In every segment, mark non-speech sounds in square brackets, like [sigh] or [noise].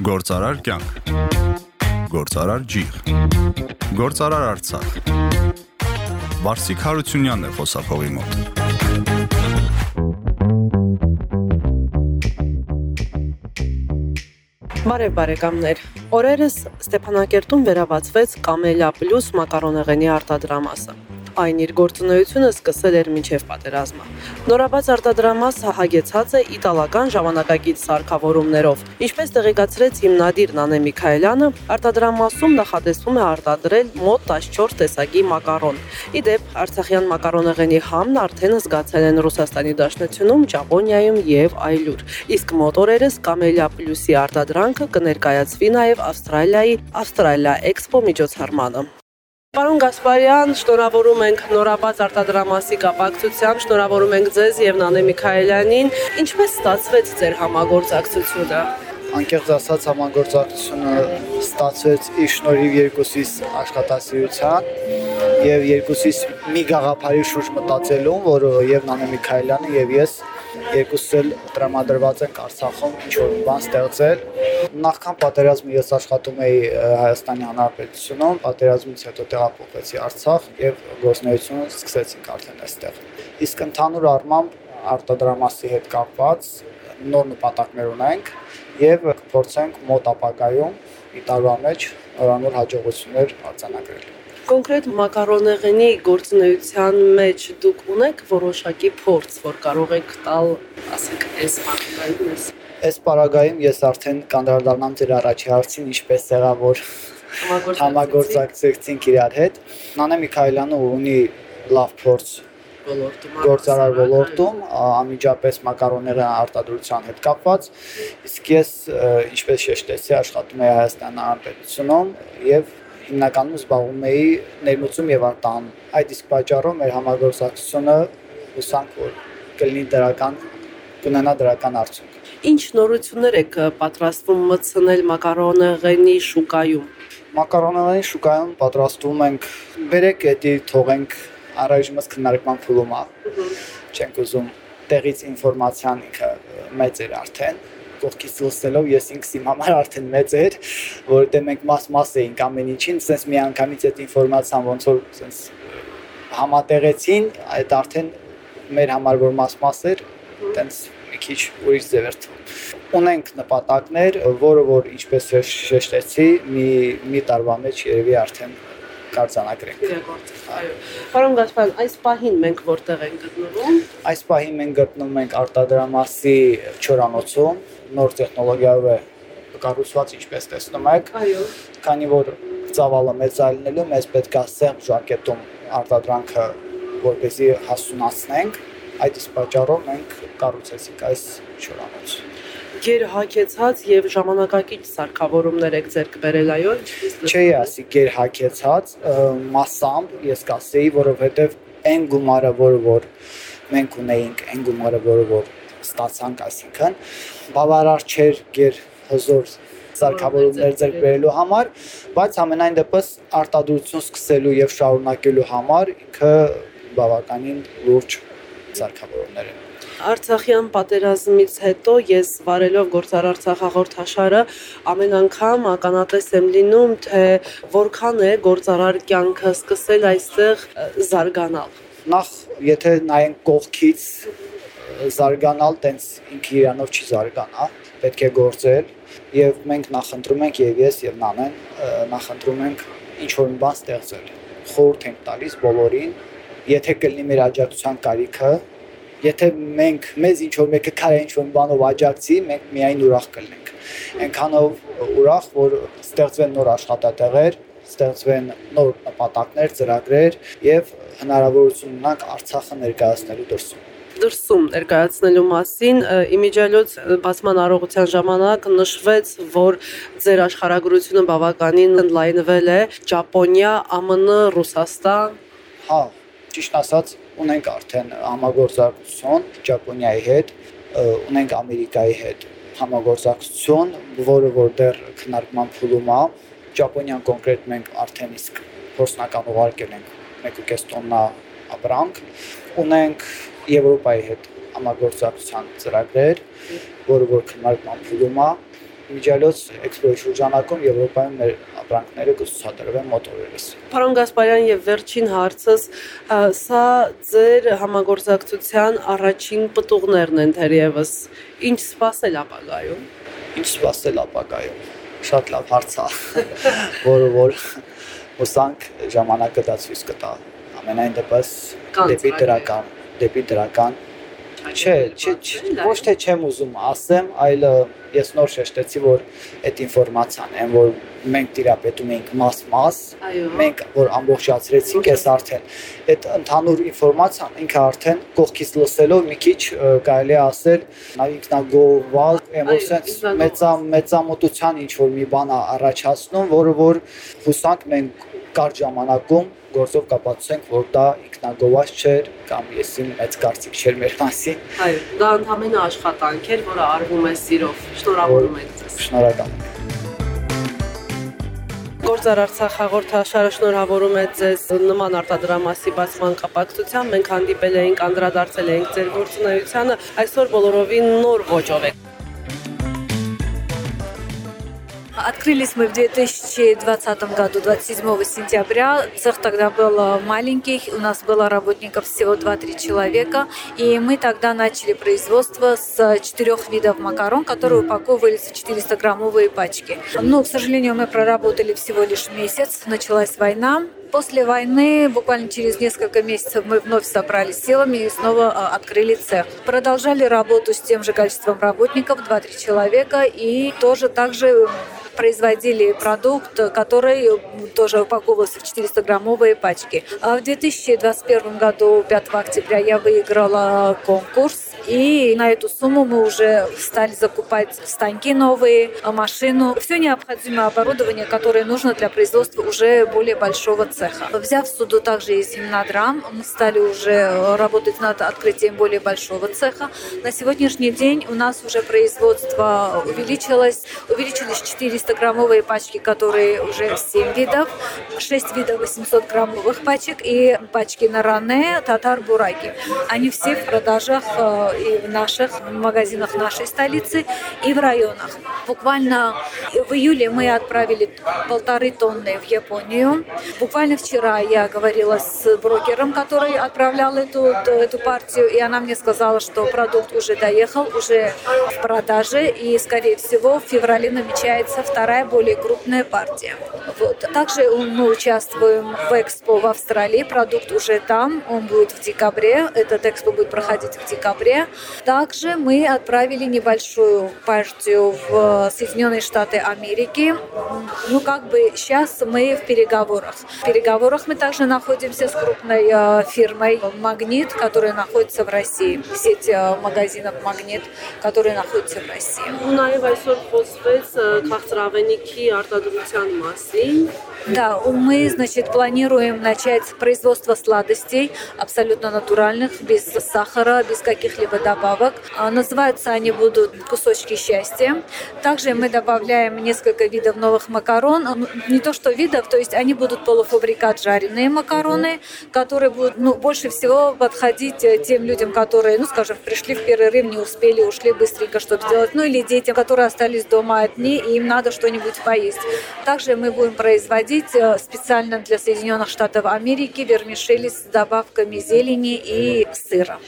Գործարար կյանք։ Գործարար ջիղ։ Գործարար Արցախ։ Վարսիկ Հարությունյանն է խոսափողի մոտ։ Բարև բարեկամներ։ Օրերս Ստեփանակերտում վերաբացվեց Կամելիա Պլյուս մակարոնեղենի արտադրամասը այն իր գործունեությունը սկսել էր մինչև պատերազմը։ Նորաբաց արտադրամասը հագեցած է իտալական ժամանակակից սարքավորումներով։ Ինչպես տեղեկացրեց հիմնադիր Նանե Միքայելյանը, արտադրամասում նախատեսվում է արտադրել մոտ 14 տեսակի մակարոն։ Իդեպ Արցախյան մակարոնեղենի համն արդեն զգացել են Ռուսաստանի Դաշնությունում, Ճապոնիայում եւ այլուր։ Իսկ մոտ օրերս Կամելիա Պլյուսի արտադրանքը կներկայացվի նաեւ Ավստրալիայի Ավստրալիա Էքսպո միջոցառմանը։ Պարոն Գասպարյան, շնորհավորում ենք նորաբաց արտադրամասի կապակցությամբ, շնորհավորում ենք ձեզ եւ Նանե Միքայելյանին։ Ինչպես ստացվեց ձեր համագործակցությունը։ Անկեղծ ասած համագործակցությունը ստացվեց իր շնորհիվ երկուսիս աշխատասիրության եւ երկուսիս մի գաղափարի շուրջ մտածելուն, որը եւ Նանե Միքայելյանը եւ ես երկուսս էլ տրամադրված ենք Արցախում ինչ որ բան ստեղծել։ Նախքան պատերազմը ես աշխատում էի Հայաստանի Հանրապետությունում, պատերազմից հետո տեղափոխվեցի Արցախ եւ գործունեությունը սկսեցինք արդեն այստեղ։ Իսկ ընդհանուր առմամբ արտադրամասի հետ կապված նոր նպատակներ ունենք եւ կփորձենք մոտ ապագայում ի տարվա մեջ նորանոր հաջողություններ արձանագրել կոնկրետ մակարոնեղենի գործունեության մեջ դուք ունեք որոշակի փորձ, որ կարող եք տալ, ասենք, այս մակարոնին։ Այս պարագայում ես արդեն կանդրադառնամ ձեր առաջի հարցին, ինչպես եղավ որ համագործակցեցինք իրար հետ։ Նանե Միքայելյանը ունի լավ փորձ ոլորտում, գործարար ոլորտում, անմիջապես մակարոնների արտադրության հետ կապված, իսկ ես ինչպես շեշտեցի, աշխատում եմ Հայաստան Հանրապետությունում եւ հիմնականում զբաղվում էի ներմուծում եւ արտահան։ Այդ իսկ պատճառով մեր համագործակցությունը հուսանք որ կլինի դրական կունենա դրական արդյունք։ Ինչ նորություններ եք պատրաստվում մտցնել մակարոնեղենի շուկայում։ Մակարոնեղենի շուկայում պատրաստվում ենք բերեք էդի թողենք առայժմս քննարկման փուլում Չենք ուզում տեղից ինֆորմացիան ինքը մեծ էր արդեն կողքից լսելով ես ինքս իմ համար արդեն մեծ էր, որովհետեւ մենք մաս-մաս էինք ամեն ինչին, sense մի անգամից այդ ինֆորմացիան ոնց որ sense համատեղեցին, այդ արդեն մեր համար որ մաս-մաս էր, տենց մի քիչ ուրիշ ձև էր թվում։ Ունենք նպատակներ, որը որ ինչպես շեշտեցի, մի մի տարվա մեջ երևի արդեն կարձանագրենք։ Այո։ Պարոն Գասպարյան, այս պահին մենք որտեղ ենք գտնվում։ Այս պահին մենք գտնվում ենք արտադրամասի չորանոցում, նոր տեխնոլոգիայով է կառուցված, ինչպես տեսնում եք։ Այո։ Քանի որ ծավալը մեծալնելու մեզ պետք է սեղմ ժակետում արտադրանքը որպեսզի հասունացնենք, այդ իսկ պատճառով մենք կառուցեցինք այս չորանոցը գերհակեցած եւ ժամանակակից սարքավորումներ եք ձեռք բերել, այո, Չէի ասի գերհակեցած, massամբ ես կասեի, որովհետեւ այն գումարը, որը որ մենք ունեինք, այն գումարը, որը որ ստացանք, այսինքն բավարար չէր գեր հզոր սարքավորումներ ձեռք բերելու համար, բայց ամենայն դեպս արտադրություն սկսելու եւ շարունակելու համար ինքը բավականին լուրջ սարքավորումներ են Արցախյան պատերազմից հետո ես վարելով գործար Արցախ հաղորդաշարը ամեն անգամ ականատես եմ լինում, թե որքան է գործարար կյանքը սկսել այստեղ զարգանալ։ Նախ եթե նայենք կողքից զարգանալ, տենց ինքը իրանով չի զարգանա, պետք է գործել եւ մենք նախընտրում ենք եւ ես եւ Նանեն նախընտրում ենք ինչ որ մի բան ստեղծել։ Խորհուրդ ենք տալիս բոլորին, եթե կլինի մեր աջակցության կարիքը, եթե մենք մեզ ինչ որ մեկը քարե ինչ որ բանով աջակցի, մենք միայն ուրախ կլինենք։ Այնքանով ուրախ, որ ստեղծվեն նոր աշխատատեղեր, ստեղծվեն նոր նպատակներ, ծրագրեր եւ հնարավորություն ունենանք Արցախը ներկայացնելու դրսում դրսում ներկայացնելու մասին իմիջիալոց բացման առողջության ժամանակ նշվեց, որ ձեր աշխարհագրությունը բավականին լայնվել է. Ճապոնիա, ԱՄՆ, Ռուսաստան։ Հա, ճիշտ ասած, ունենք արդեն համագործակցություն Ճապոնիայի հետ, ունենք Ամերիկայի հետ համագործակցություն, որը որ դեռ քննարկման փուլում է։ Ճապոնիան կոնկրետ մենք արդեն իսկ փորձնական ուղարկել ենք 1.5 տոննա ապրանք։ Ունենք Եվրոպայի հետ համագործակցության ծրագրեր, որը որ քննարկման փուլում է միջալոց էքսպոյի շրջանակում Եվրոպայում մեր ապրանքները կցուցադրվեն մոտորերս։ Պարոն Գասպարյան, եւ վերջին հարցս, սա ձեր համագործակցության առաջին պտուղներն են թերևս։ Ինչ սпасել ապագայում։ Ինչ սпасել ապագայում։ Շատ լավ հարց է, որը [laughs] որ հոսանք ժամանակը դա ցույց կտա։ Ամենայն դեպս դեպի դրական, դեպի դրական Չէ, չէ, ոչ թե չեմ ուզում ասեմ, այլ ես նոր շեշտեցի, որ այդ ինֆորմացիան, այն որ մենք տիրապետում ենք մաս-մաս, մենք որ ամբողջացրեցինք, այս արդեն այդ ընդհանուր ինֆորմացիան ինքը արդեն կողքից լսելով մի քիչ կարելի է ասել, նա ինքնագովալ, էմոցիոնալ մեծա մեծամոտության ինչ որ մի բան առաջացնում, որը որ հուսանք մենք կարճ ժամանակում գործով կապացուցենք, որ դա ինքնագովաց չէր կամ եսին մեծ կարծիք չէր մեր մասին։ Այո, դա ընդհանրապես աշխատանք էր, որը արվում է սիրով։ Շնորհավորում ենք ձեզ։ Շնորհակալ եմ։ Գործար Արցախ հաղորդաշարը շնորհավորում է ձեզ նման արտադրամասի բացման կապակցությամբ։ Մենք հանդիպել էինք, անդրադարձել էինք ձեր գործունեությանը, այսօր բոլորովին нոր ոճով եք Открылись мы в 2020 году, 27 сентября. Цех тогда был маленький, у нас было работников всего 2-3 человека. И мы тогда начали производство с четырех видов макарон, которые упаковывались в 400-граммовые пачки. Но, к сожалению, мы проработали всего лишь месяц. Началась война, После войны, буквально через несколько месяцев, мы вновь собрались силами и снова а, открыли цех. Продолжали работу с тем же количеством работников, 2-3 человека, и тоже также производили продукт, который тоже упаковывался в 400-граммовые пачки. А в 2021 году, 5 октября, я выиграла конкурс, и на эту сумму мы уже стали закупать станки новые, машину, все необходимое оборудование, которое нужно для производства уже более большого цеха. Взяв суду также и Семенадрам, мы стали уже работать над открытием более большого цеха. На сегодняшний день у нас уже производство увеличилось, увеличились 400 300-граммовые пачки, которые уже 7 видов, 6 видов 800-граммовых пачек и пачки на ране, татар, бураки. Они все в продажах и в наших магазинах нашей столицы и в районах. Буквально в июле мы отправили полторы тонны в Японию. Буквально вчера я говорила с брокером, который отправлял эту, эту партию, и она мне сказала, что продукт уже доехал, уже в продаже, и, скорее всего, в феврале намечается вторая более крупная партия. Вот. Также мы участвуем в экспо в Австралии, продукт уже там, он будет в декабре, этот экспо будет проходить в декабре. Также мы отправили небольшую партию в э, Соединенные Штаты Америки. Ну, как бы сейчас мы в переговорах. В переговорах мы также находимся с крупной э, фирмой «Магнит», которая находится в России. Сеть э, магазинов «Магнит», которые находятся в России. Да, мы, значит, планируем начать производство сладостей абсолютно натуральных, без сахара, без каких-либо добавок. А, называются они будут кусочки счастья. Также мы добавляем несколько видов новых макарон. Ну, не то что видов, то есть они будут полуфабрикат жареные макароны, которые будут ну, больше всего подходить э, тем людям, которые, ну, скажем, пришли в перерыв, не успели, ушли быстренько что-то делать, ну или детям, которые остались дома одни, и им надо что-нибудь поесть. Также мы будем производить производить э, специально для Соединенных Штатов Америки вермишели с добавками зелени и сыра.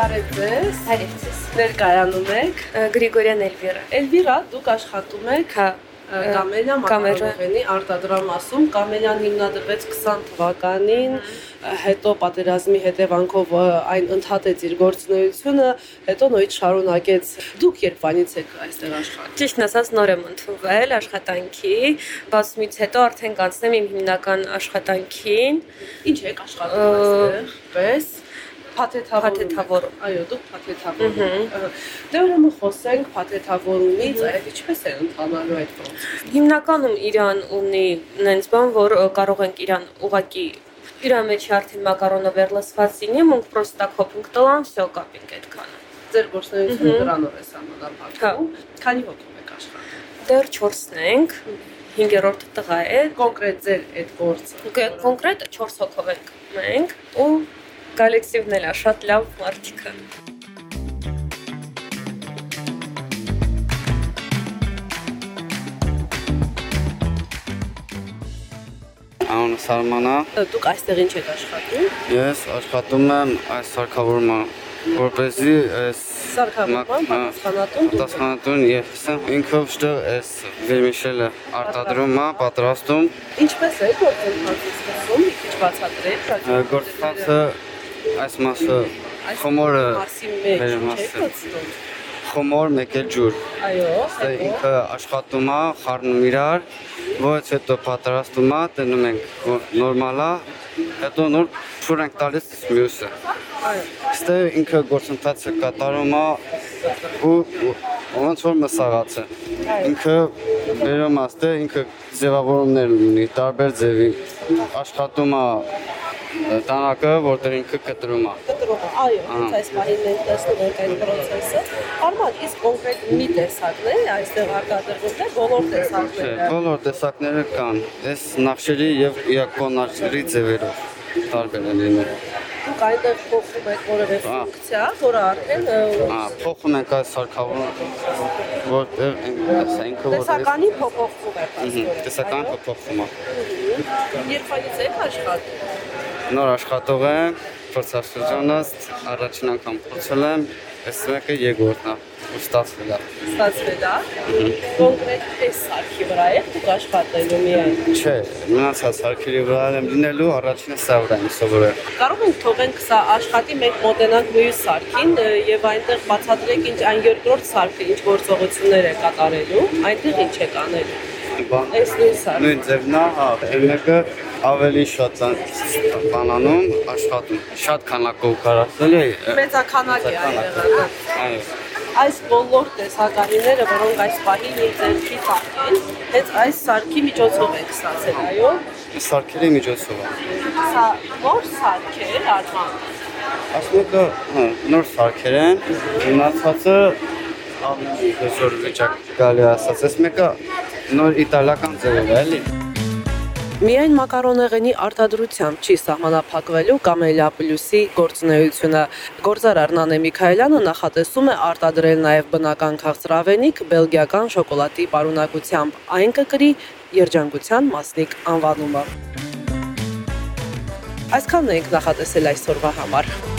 Բարև ձեզ։ Բարև ձեզ։ Ներկայանում եք Գրիգորյան Էլվիրա։ Էլվիրա, դուք աշխատում եք հա Կամելիա մակարոնի արտադրամասում Կամելիան հիմնադրվեց 20 թվականին հետո պատերազմի հետևանքով այն ընդհատեց իր գործունեությունը, հետո նույնիսկ շարունակեց։ Դուք երբանից եք այստեղ աշխատում։ Ճիշտն ասած նոր եմ ընդունվել աշխատանքի, բացումից հետո արդեն կանցնեմ իմ հիմնական աշխատանքին։ Ինչ եք աշխատում այստեղ։ Պես փաթեթավորում։ Այո, դուք փաթեթավորում։ Դե ուրեմն խոսենք փաթեթավորումից, այդ ինչպես է ընթանալու այդ process։ Հիմնականում Իրան ունի նենց բան, որ կարող ենք Իրան ուղակի իր մեջ արդեն մակարոնը վերլսված լինի, մենք պրոստա կոպինգ տալան, всё կապինգ այդքանը։ Ձեր գործունեությունը դրանով է սահմանափակվում։ Քանի հոգի եք աշխատում։ Դեռ 4-ն ենք։ 5-րդ տղա է։ Կոնկրետ ձեր այդ գործը։ Կոնկրետ 4 հոգով ենք մենք ու կոլեկտիվն էլ է շատ լավ մարդիկը։ Անունը Սարմանա։ Դուք այստեղ ինչ եք աշխատում։ Ես աշխատում եմ այս սարքավորման, որպեսզի այս Սարքավորման պատասխանատուն դուք եք։ Տասխանատուն եւ սա ինքը վշտը այս վերմիշելը արտադրում է, պատրաստում։ Ինչպես է գործընթացը սկսում, մի քիչ բացատրեք։ Գործընթացը այս մասը մեջ մեր մասը։ խոմոր մեկ էլ ջուր։ Այո, Դա ինքը աշխատում է, խառնում իրար, ոչ հետո պատրաստում է, տնում ենք որ նորմալ է, հետո նոր փուր ենք տալիս մյուսը։ այո։ Ստե ինքը գործընթացը կատարում է ու ոնց որ մսաղաց է։ Ինքը վերում աստե ինքը ձևավորումներ ունի, տարբեր ձևի աշխատում է տանակը, որտեղ ինքը կտրում է։ կտրումը, այո, Ահա։ հենց այս պահին մենք տեսնում ենք այդ process-ը։ Արման, իսկ կոնկրետ մի տեսակն է այստեղ արտադրվում, թե բոլոր տեսակները։ բոլոր տեսակները կան։ Այս նախշերի եւ իակոնարների ձևերով տարբեր են լինում։ Դուք այնտեղ փոխում եք որևէ Ահա։ ֆունկցիա, որը արդեն ը, Ա, փոխում ենք այս սարքավորը, որտեղ ինքը որ տեսականի փոփոխվում է Ըհը, փաստորեն, տեսական այո։ փոփոխում է։ Երբանից եք աշխատում։ Նոր աշխատող եմ, փորձաշրջանից առաջին անգամ փորձել եմ, այս մեկը երկրորդն է, ու ստացվել է։ Ստացվել է։ Կոնկրետ այս սարքի վրա եք դուք աշխատելու միայն։ Չէ, մնացած սարքերի վրա եմ լինելու, առաջինը սա վրա եմ սովորել։ Կարող ենք թողենք սա աշխատի մենք մոտենանք մյուս սարքին եւ այնտեղ բացատրենք ինչ այն երկրորդ սարքը ինչ գործողություններ է կատարելու, այնտեղ ինչ է կանելու։ Բան Այս նույն սարքը։ նույն ձևն է, հա, մեկը ավելի շատ բանանում աշխատում։ Շատ քանակով կարասել է։ Մեծականակ է այրեղը։ Այո։ Այս բոլոր տեսականիները, որոնք այս պահին իր ձեռքի տակ են, հենց այս սարքի միջոցով եք ստացել, այո։ Սարքերի միջոցով Սա որ սարք է, Արման։ Ասմեկը հա, նոր սարքեր են, մնացածը ավելի հզոր վիճակ գալի ասած։ Այս մեկը նոր իտալական ձևով է, էլի։ Միայն մակարոնեղենի արտադրությամբ չի սահմանափակվելու Կամելիա Պլյուսի գործունեությունը։ Գործարար Նանե Միքայելյանը նախատեսում է արտադրել նաև բնական քաղցրավենիք բելգիական շոկոլադի պարունակությամբ։ Այն կկրի երջանկության մասնիկ անվանումը։ Այսքանն ենք նախատեսել այսօրվա համար։